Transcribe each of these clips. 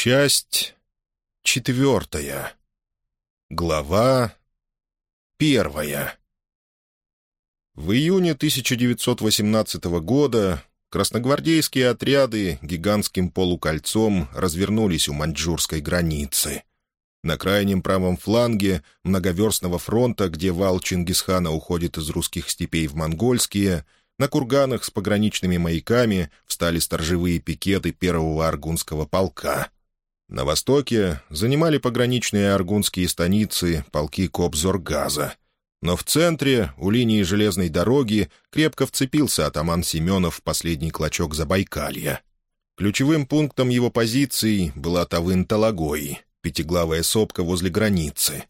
Часть четвертая. Глава первая. В июне 1918 года красногвардейские отряды гигантским полукольцом развернулись у маньчжурской границы. На крайнем правом фланге многоверстного фронта, где вал Чингисхана уходит из русских степей в монгольские, на курганах с пограничными маяками встали сторожевые пикеты первого аргунского полка — на востоке занимали пограничные аргунские станицы полки Кобзоргаза. Но в центре, у линии железной дороги, крепко вцепился атаман Семенов в последний клочок Забайкалья. Ключевым пунктом его позиций была Тавын-Талагой, пятиглавая сопка возле границы.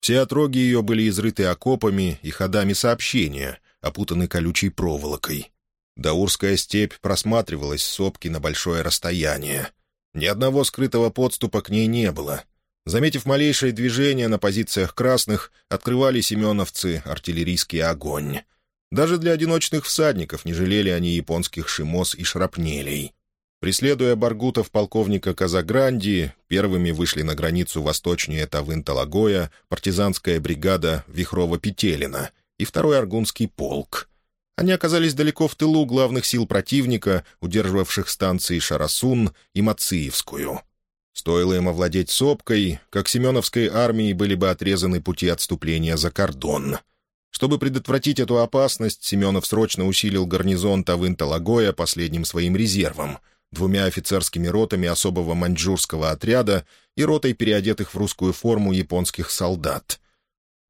Все отроги ее были изрыты окопами и ходами сообщения, опутаны колючей проволокой. Даурская степь просматривалась с сопки на большое расстояние — ни одного скрытого подступа к ней не было. Заметив малейшее движение на позициях красных, открывали семеновцы артиллерийский огонь. Даже для одиночных всадников не жалели они японских шимос и шрапнелей. Преследуя баргутов полковника Казагранди, первыми вышли на границу восточнее Тавын-Талагоя партизанская бригада Вихрова-Петелина и второй Аргунский полк — они оказались далеко в тылу главных сил противника, удерживавших станции Шарасун и Мациевскую. Стоило им овладеть сопкой, как Семеновской армии были бы отрезаны пути отступления за кордон. Чтобы предотвратить эту опасность, Семенов срочно усилил гарнизон Тавын-Талагоя последним своим резервом — двумя офицерскими ротами особого маньчжурского отряда и ротой переодетых в русскую форму японских солдат.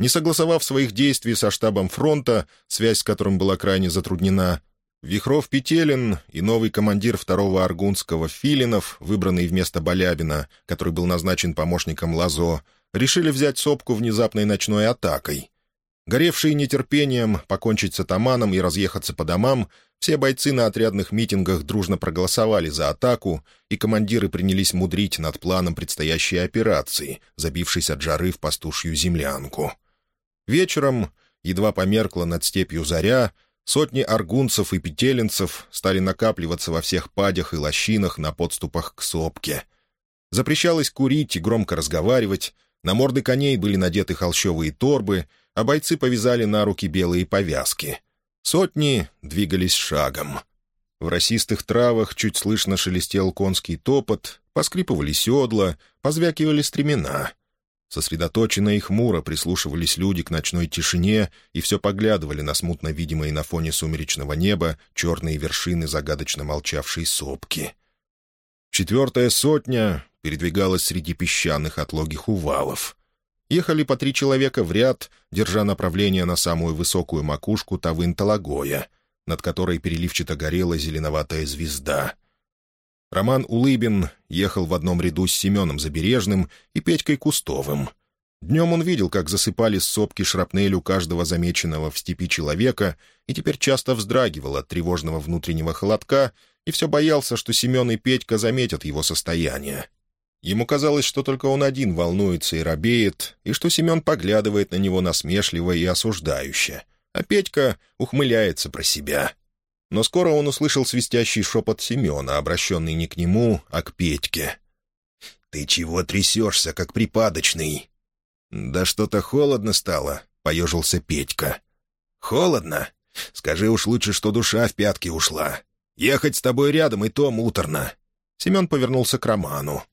Не согласовав своих действий со штабом фронта, связь с которым была крайне затруднена, Вихров-Петелин и новый командир второго Аргунского Филинов, выбранный вместо Балябина, который был назначен помощником Лазо, решили взять сопку внезапной ночной атакой. Горевшие нетерпением покончить с атаманом и разъехаться по домам, все бойцы на отрядных митингах дружно проголосовали за атаку, и командиры принялись мудрить над планом предстоящей операции, забившись от жары в пастушью землянку. Вечером, едва померкла над степью заря, сотни аргунцев и петелинцев стали накапливаться во всех падях и лощинах на подступах к сопке. Запрещалось курить и громко разговаривать, на морды коней были надеты холщовые торбы, а бойцы повязали на руки белые повязки. Сотни двигались шагом. В росистых травах чуть слышно шелестел конский топот, поскрипывали седла, позвякивали стремена — Сосредоточенно и хмуро прислушивались люди к ночной тишине и все поглядывали на смутно видимые на фоне сумеречного неба черные вершины загадочно молчавшей сопки. Четвертая сотня передвигалась среди песчаных отлогих увалов. Ехали по три человека в ряд, держа направление на самую высокую макушку Тавын-Талагоя, над которой переливчато горела зеленоватая звезда — Роман Улыбин ехал в одном ряду с Семеном Забережным и Петькой Кустовым. Днем он видел, как засыпали сопки шрапнелю каждого замеченного в степи человека, и теперь часто вздрагивал от тревожного внутреннего холодка и все боялся, что Семен и Петька заметят его состояние. Ему казалось, что только он один волнуется и робеет, и что Семен поглядывает на него насмешливо и осуждающе, а Петька ухмыляется про себя — но скоро он услышал свистящий шепот Семена, обращенный не к нему, а к Петьке. «Ты чего трясешься, как припадочный?» «Да что-то холодно стало», — поежился Петька. «Холодно? Скажи уж лучше, что душа в пятки ушла. Ехать с тобой рядом и то муторно». Семен повернулся к Роману.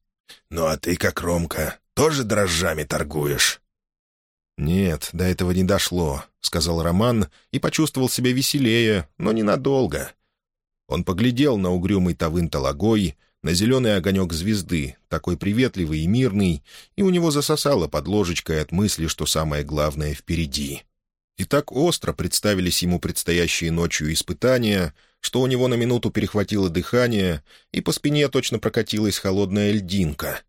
«Ну а ты, как Ромка, тоже дрожжами торгуешь?» «Нет, до этого не дошло», — сказал Роман и почувствовал себя веселее, но ненадолго. Он поглядел на угрюмый Тавын Талагой, на зеленый огонек звезды, такой приветливый и мирный, и у него засосало под ложечкой от мысли, что самое главное впереди. И так остро представились ему предстоящие ночью испытания, что у него на минуту перехватило дыхание, и по спине точно прокатилась холодная льдинка —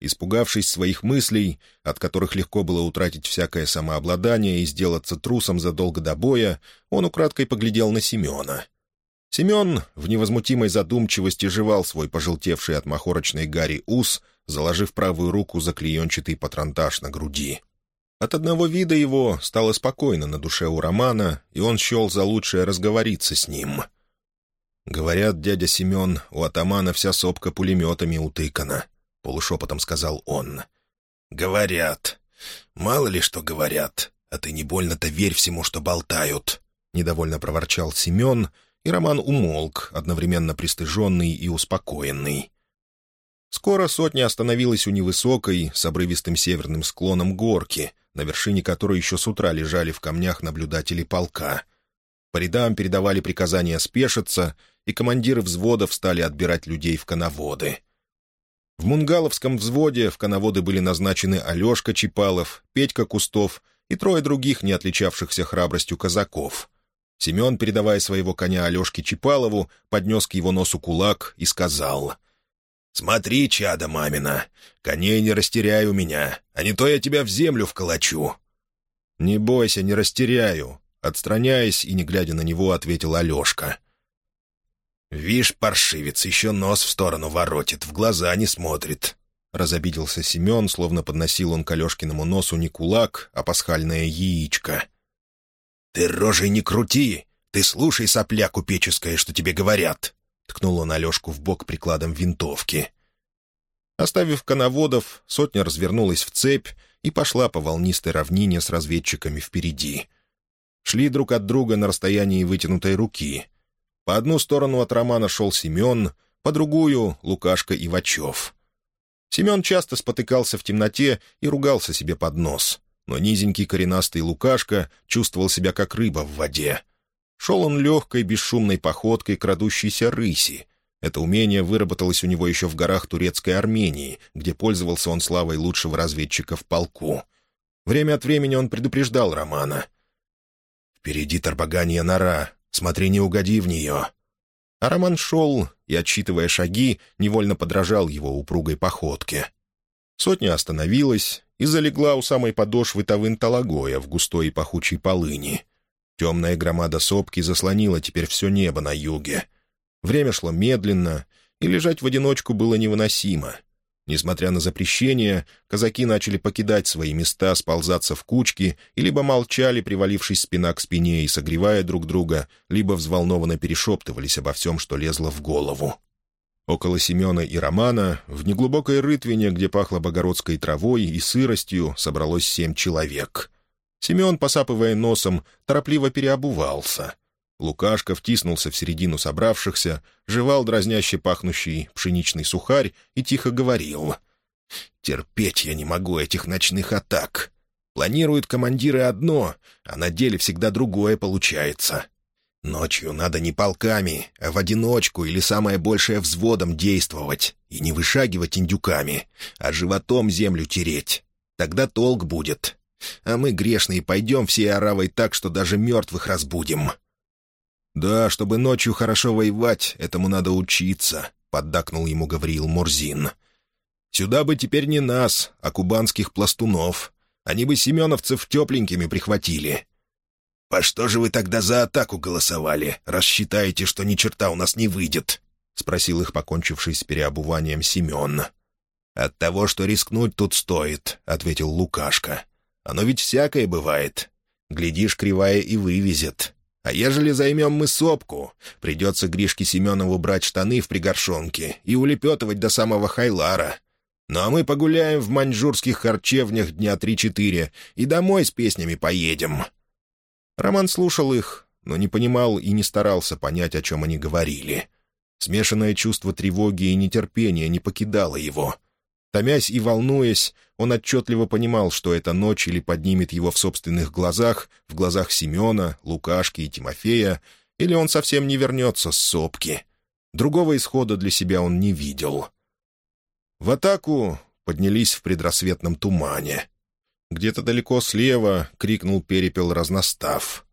Испугавшись своих мыслей, от которых легко было утратить всякое самообладание и сделаться трусом задолго до боя, он украдкой поглядел на Семена. Семен в невозмутимой задумчивости жевал свой пожелтевший от махорочной гари ус, заложив правую руку за клеенчатый патронтаж на груди. От одного вида его стало спокойно на душе у Романа, и он счел за лучшее разговориться с ним. Говорят, дядя Семен, у атамана вся сопка пулеметами утыкана — полушепотом сказал он. «Говорят. Мало ли что говорят. А ты не больно-то верь всему, что болтают», — недовольно проворчал Семен, и Роман умолк, одновременно пристыженный и успокоенный. Скоро сотня остановилась у невысокой, с обрывистым северным склоном горки, на вершине которой еще с утра лежали в камнях наблюдатели полка. По рядам передавали приказания спешиться, и командиры взводов стали отбирать людей в коноводы. В Мунгаловском взводе в коноводы были назначены Алешка Чипалов, Петька Кустов и трое других, не отличавшихся храбростью казаков. Семен, передавая своего коня Алешке Чипалову, поднес к его носу кулак и сказал — «Смотри, чада мамина, коней не растеряй у меня, а не то я тебя в землю вколочу». «Не бойся, не растеряю», — отстраняясь и не глядя на него, ответил Алешка. «Вишь, паршивец, еще нос в сторону воротит, в глаза не смотрит». Разобиделся Семен, словно подносил он к Алешкиному носу не кулак, а пасхальное яичко. «Ты рожей не крути! Ты слушай, сопля купеческая, что тебе говорят!» Ткнул он Алешку в бок прикладом винтовки. Оставив коноводов, сотня развернулась в цепь и пошла по волнистой равнине с разведчиками впереди. Шли друг от друга на расстоянии вытянутой руки. По одну сторону от Романа шел Семен, по другую — Лукашка Ивачев. Семен часто спотыкался в темноте и ругался себе под нос, но низенький коренастый Лукашка чувствовал себя как рыба в воде. Шел он легкой, бесшумной походкой крадущейся рыси. Это умение выработалось у него еще в горах турецкой Армении, где пользовался он славой лучшего разведчика в полку. Время от времени он предупреждал Романа. «Впереди торбаганья нора, смотри, не угоди в нее». А Роман шел и, отсчитывая шаги, невольно подражал его упругой походке. Сотня остановилась и залегла у самой подошвы Тавын-Талагоя в густой и пахучей полыни. Темная громада сопки заслонила теперь все небо на юге. Время шло медленно, и лежать в одиночку было невыносимо. Несмотря на запрещение, казаки начали покидать свои места, сползаться в кучки и либо молчали, привалившись спина к спине и согревая друг друга, либо взволнованно перешептывались обо всем, что лезло в голову. Около Семена и Романа, в неглубокой рытвине, где пахло богородской травой и сыростью, собралось семь человек — Семен, посапывая носом, торопливо переобувался. Лукашка втиснулся в середину собравшихся, жевал дразняще пахнущий пшеничный сухарь и тихо говорил. «Терпеть я не могу этих ночных атак. Планируют командиры одно, а на деле всегда другое получается. Ночью надо не полками, а в одиночку или самое большее взводом действовать и не вышагивать индюками, а животом землю тереть. Тогда толк будет, а мы, грешные, пойдем всей оравой так, что даже мертвых разбудим». «Да, чтобы ночью хорошо воевать, этому надо учиться», — поддакнул ему Гавриил Мурзин. «Сюда бы теперь не нас, а кубанских пластунов. Они бы семеновцев тепленькими прихватили». «По что же вы тогда за атаку голосовали, раз считаете, что ни черта у нас не выйдет?» — спросил их, покончивший с переобуванием Семен. «От того, что рискнуть тут стоит», — ответил Лукашка. Оно ведь всякое бывает. Глядишь, кривая и вывезет. А ежели займем мы сопку, придется Гришке Семенову брать штаны в пригоршонке и улепетывать до самого Хайлара. Ну а мы погуляем в маньчжурских харчевнях дня три-четыре и домой с песнями поедем». Роман слушал их, но не понимал и не старался понять, о чем они говорили. Смешанное чувство тревоги и нетерпения не покидало его — Томясь и волнуясь, он отчетливо понимал, что эта ночь или поднимет его в собственных глазах, в глазах Семена, Лукашки и Тимофея, или он совсем не вернется с сопки. Другого исхода для себя он не видел. В атаку поднялись в предрассветном тумане. Где-то далеко слева крикнул перепел разностав.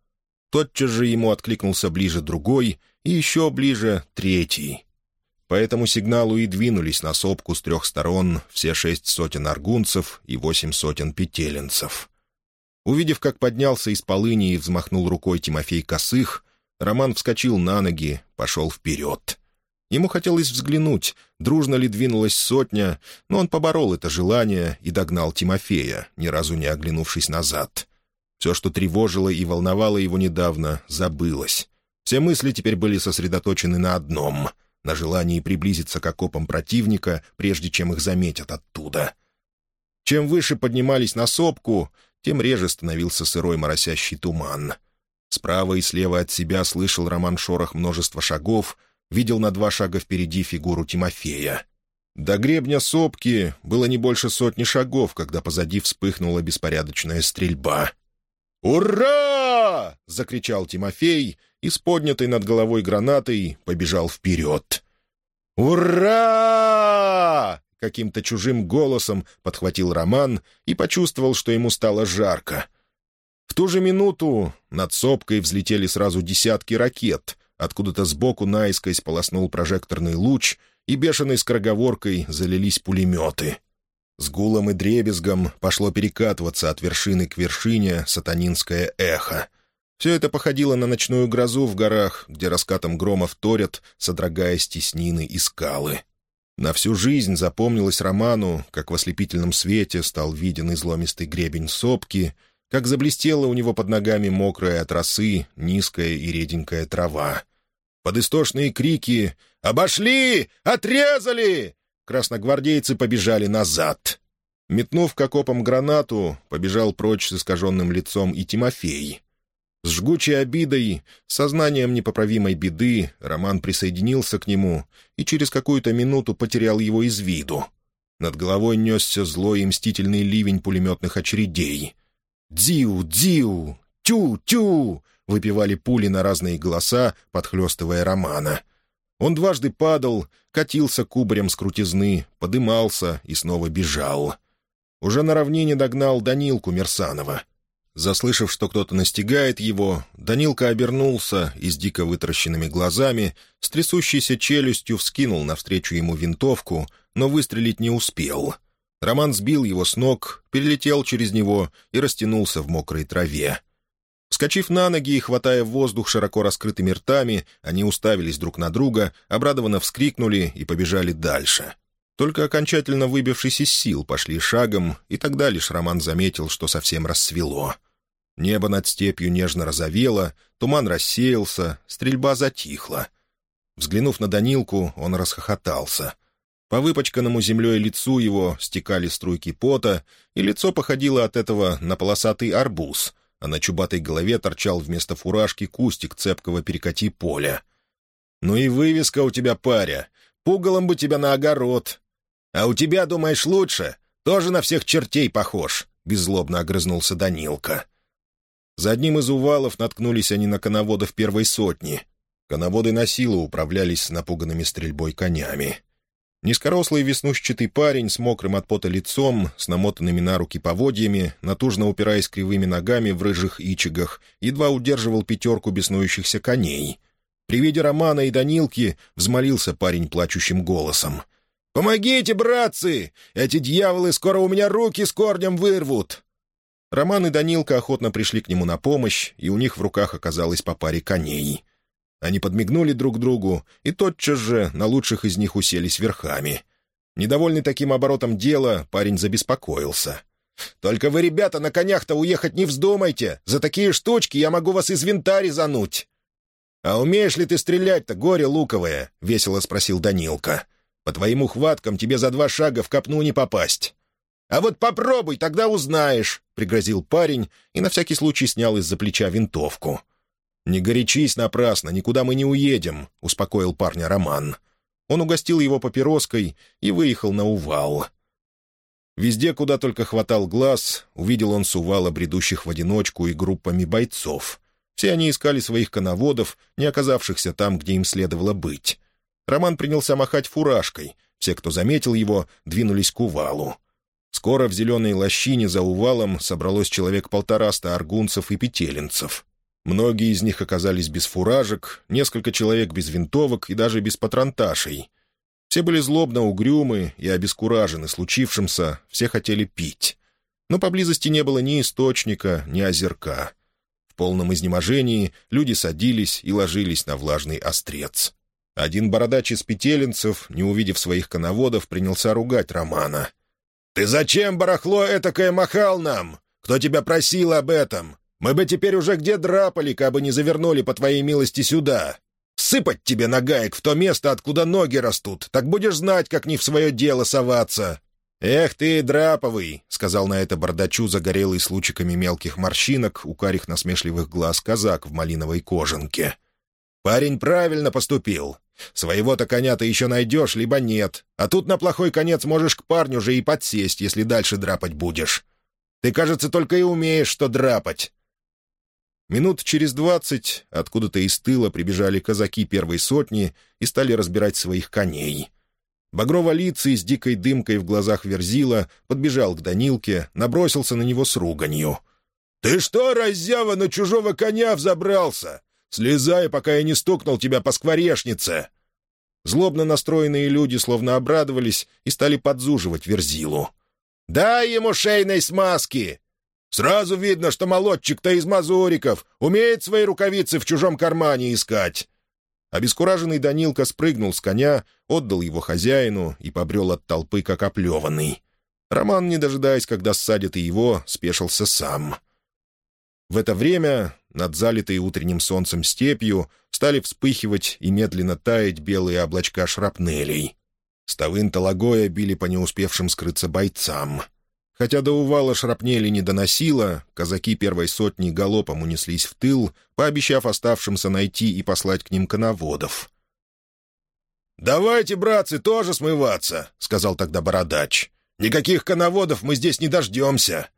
Тотчас же ему откликнулся ближе другой и еще ближе третий. По этому сигналу и двинулись на сопку с трех сторон все шесть сотен аргунцев и восемь сотен петелинцев. Увидев, как поднялся из полыни и взмахнул рукой Тимофей Косых, Роман вскочил на ноги, пошел вперед. Ему хотелось взглянуть, дружно ли двинулась сотня, но он поборол это желание и догнал Тимофея, ни разу не оглянувшись назад. Все, что тревожило и волновало его недавно, забылось. Все мысли теперь были сосредоточены на одном — на желании приблизиться к окопам противника, прежде чем их заметят оттуда. Чем выше поднимались на сопку, тем реже становился сырой моросящий туман. Справа и слева от себя слышал Роман Шорох множество шагов, видел на два шага впереди фигуру Тимофея. До гребня сопки было не больше сотни шагов, когда позади вспыхнула беспорядочная стрельба. «Ура!» — закричал Тимофей и с поднятой над головой гранатой побежал вперед. «Ура!» — каким-то чужим голосом подхватил Роман и почувствовал, что ему стало жарко. В ту же минуту над сопкой взлетели сразу десятки ракет. Откуда-то сбоку наискось полоснул прожекторный луч — и бешеной скороговоркой залились пулеметы. С гулом и дребезгом пошло перекатываться от вершины к вершине сатанинское эхо. Все это походило на ночную грозу в горах, где раскатом грома вторят, содрогая стеснины и скалы. На всю жизнь запомнилось Роману, как в ослепительном свете стал виден изломистый гребень сопки, как заблестела у него под ногами мокрая от росы низкая и реденькая трава — под истошные крики «Обошли! Отрезали!» красногвардейцы побежали назад. Метнув к окопам гранату, побежал прочь с искаженным лицом и Тимофей. С жгучей обидой, сознанием непоправимой беды, Роман присоединился к нему и через какую-то минуту потерял его из виду. Над головой несся злой и мстительный ливень пулеметных очередей. «Дзиу! Дзиу! Тю! — выпивали пули на разные голоса, подхлестывая Романа. Он дважды падал, катился кубарем с крутизны, подымался и снова бежал. Уже на равнине догнал Данилку Мерсанова. Заслышав, что кто-то настигает его, Данилка обернулся и с дико вытаращенными глазами, с трясущейся челюстью вскинул навстречу ему винтовку, но выстрелить не успел. Роман сбил его с ног, перелетел через него и растянулся в мокрой траве. Вскочив на ноги и хватая воздух широко раскрытыми ртами, они уставились друг на друга, обрадованно вскрикнули и побежали дальше. Только окончательно выбившись из сил, пошли шагом, и тогда лишь Роман заметил, что совсем рассвело. Небо над степью нежно розовело, туман рассеялся, стрельба затихла. Взглянув на Данилку, он расхохотался. По выпачканному землей лицу его стекали струйки пота, и лицо походило от этого на полосатый арбуз — а на чубатой голове торчал вместо фуражки кустик цепкого перекати поля. «Ну и вывеска у тебя, паря. Пугалом бы тебя на огород. А у тебя, думаешь, лучше? Тоже на всех чертей похож», — беззлобно огрызнулся Данилка. За одним из увалов наткнулись они на коноводов первой сотни. Коноводы на силу управлялись с напуганными стрельбой конями. Низкорослый веснущатый парень с мокрым от пота лицом, с намотанными на руки поводьями, натужно упираясь кривыми ногами в рыжих ичигах, едва удерживал пятерку беснующихся коней. При виде Романа и Данилки взмолился парень плачущим голосом. «Помогите, братцы! Эти дьяволы скоро у меня руки с корнем вырвут!» Роман и Данилка охотно пришли к нему на помощь, и у них в руках оказалось по паре коней — они подмигнули друг другу, и тотчас же на лучших из них уселись верхами. Недовольный таким оборотом дела, парень забеспокоился. «Только вы, ребята, на конях-то уехать не вздумайте! За такие штучки я могу вас из винта резануть!» «А умеешь ли ты стрелять-то, горе луковое?» — весело спросил Данилка. «По твоим ухваткам тебе за два шага в копну не попасть». «А вот попробуй, тогда узнаешь», — пригрозил парень и на всякий случай снял из-за плеча винтовку. «Не горячись напрасно, никуда мы не уедем», — успокоил парня Роман. Он угостил его папироской и выехал на Увал. Везде, куда только хватал глаз, увидел он с Увала бредущих в одиночку и группами бойцов. Все они искали своих коноводов, не оказавшихся там, где им следовало быть. Роман принялся махать фуражкой. Все, кто заметил его, двинулись к Увалу. Скоро в зеленой лощине за Увалом собралось человек полтораста аргунцев и петелинцев. Многие из них оказались без фуражек, несколько человек без винтовок и даже без патронташей. Все были злобно угрюмы и обескуражены случившимся, все хотели пить. Но поблизости не было ни источника, ни озерка. В полном изнеможении люди садились и ложились на влажный острец. Один бородач из петелинцев, не увидев своих коноводов, принялся ругать Романа. «Ты зачем, барахло, этакое махал нам? Кто тебя просил об этом? Мы бы теперь уже где драпали, кабы не завернули, по твоей милости, сюда. Сыпать тебе на гаек в то место, откуда ноги растут, так будешь знать, как не в свое дело соваться». «Эх ты, драповый!» — сказал на это бардачу, загорелый с лучиками мелких морщинок, у карих насмешливых глаз казак в малиновой кожанке. «Парень правильно поступил. Своего-то коня ты еще найдешь, либо нет. А тут на плохой конец можешь к парню же и подсесть, если дальше драпать будешь. Ты, кажется, только и умеешь что драпать». Минут через двадцать откуда-то из тыла прибежали казаки первой сотни и стали разбирать своих коней. Багрово-лицый с дикой дымкой в глазах верзила подбежал к Данилке, набросился на него с руганью. «Ты что, раззява, на чужого коня взобрался? Слезай, пока я не стукнул тебя по скворечнице!» Злобно настроенные люди словно обрадовались и стали подзуживать верзилу. «Дай ему шейной смазки! Сразу видно, что молодчик-то из мазуриков, умеет свои рукавицы в чужом кармане искать». Обескураженный Данилка спрыгнул с коня, отдал его хозяину и побрел от толпы, как оплеванный. Роман, не дожидаясь, когда ссадят и его, спешился сам. В это время над залитой утренним солнцем степью стали вспыхивать и медленно таять белые облачка шрапнелей. Ставын Талагоя били по не успевшим скрыться бойцам — Хотя до увала шрапнели не доносило, казаки первой сотни галопом унеслись в тыл, пообещав оставшимся найти и послать к ним коноводов. «Давайте, братцы, тоже смываться», — сказал тогда Бородач. «Никаких коноводов мы здесь не дождемся».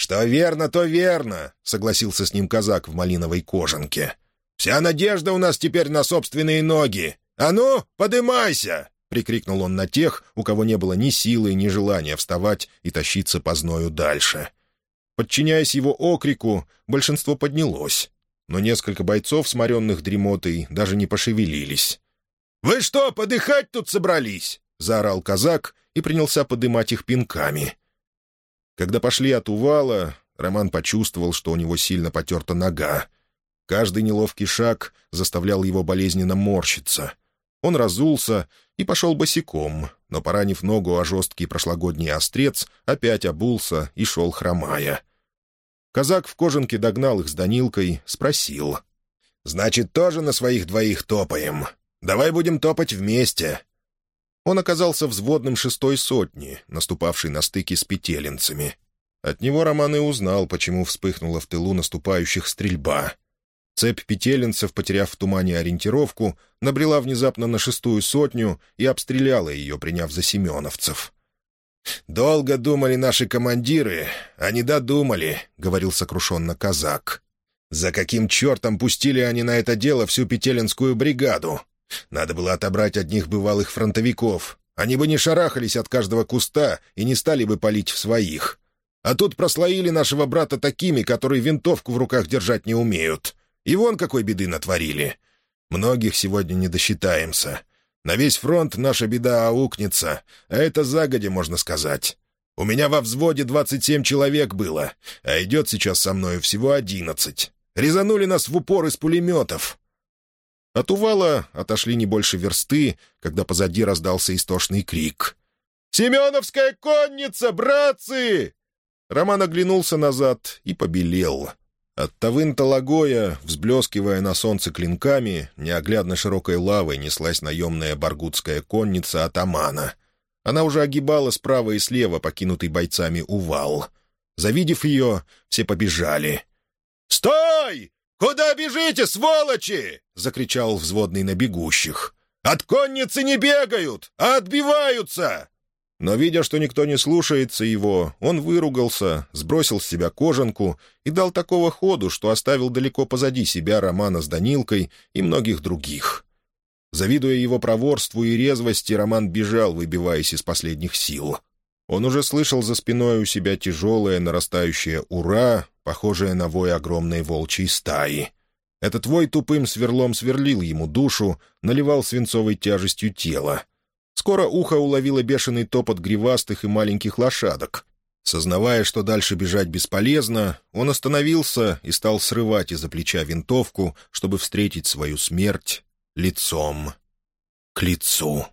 «Что верно, то верно», — согласился с ним казак в малиновой кожанке. «Вся надежда у нас теперь на собственные ноги. А ну, подымайся!» — прикрикнул он на тех, у кого не было ни силы, ни желания вставать и тащиться по зною дальше. Подчиняясь его окрику, большинство поднялось, но несколько бойцов, сморенных дремотой, даже не пошевелились. «Вы что, подыхать тут собрались?» — заорал казак и принялся подымать их пинками. Когда пошли от увала, Роман почувствовал, что у него сильно потерта нога. Каждый неловкий шаг заставлял его болезненно морщиться. Он разулся и пошел босиком, но, поранив ногу о жесткий прошлогодний острец, опять обулся и шел хромая. Казак в кожанке догнал их с Данилкой, спросил. «Значит, тоже на своих двоих топаем. Давай будем топать вместе». Он оказался взводным шестой сотни, наступавшей на стыке с петелинцами. От него Роман и узнал, почему вспыхнула в тылу наступающих стрельба — Цепь петелинцев, потеряв в тумане ориентировку, набрела внезапно на шестую сотню и обстреляла ее, приняв за семеновцев. «Долго думали наши командиры, а не додумали», — говорил сокрушенно казак. «За каким чертом пустили они на это дело всю петелинскую бригаду? Надо было отобрать одних бывалых фронтовиков. Они бы не шарахались от каждого куста и не стали бы палить в своих. А тут прослоили нашего брата такими, которые винтовку в руках держать не умеют. И вон какой беды натворили. Многих сегодня не досчитаемся. На весь фронт наша беда аукнется, а это загодя, можно сказать. У меня во взводе двадцать семь человек было, а идет сейчас со мною всего одиннадцать. Резанули нас в упор из пулеметов. От увала отошли не больше версты, когда позади раздался истошный крик. «Семеновская конница, братцы!» Роман оглянулся назад и побелел. От Тавын-Талагоя, взблескивая на солнце клинками, неоглядно широкой лавой неслась наемная баргутская конница атамана. Она уже огибала справа и слева покинутый бойцами увал. Завидев ее, все побежали. «Стой! Куда бежите, сволочи?» — закричал взводный на бегущих. «От конницы не бегают, а отбиваются!» Но, видя, что никто не слушается его, он выругался, сбросил с себя кожанку и дал такого ходу, что оставил далеко позади себя Романа с Данилкой и многих других. Завидуя его проворству и резвости, Роман бежал, выбиваясь из последних сил. Он уже слышал за спиной у себя тяжелое нарастающее «Ура!», похожее на вой огромной волчьей стаи. Этот вой тупым сверлом сверлил ему душу, наливал свинцовой тяжестью тело. Скоро ухо уловило бешеный топот гривастых и маленьких лошадок. Сознавая, что дальше бежать бесполезно, он остановился и стал срывать из-за плеча винтовку, чтобы встретить свою смерть лицом к лицу.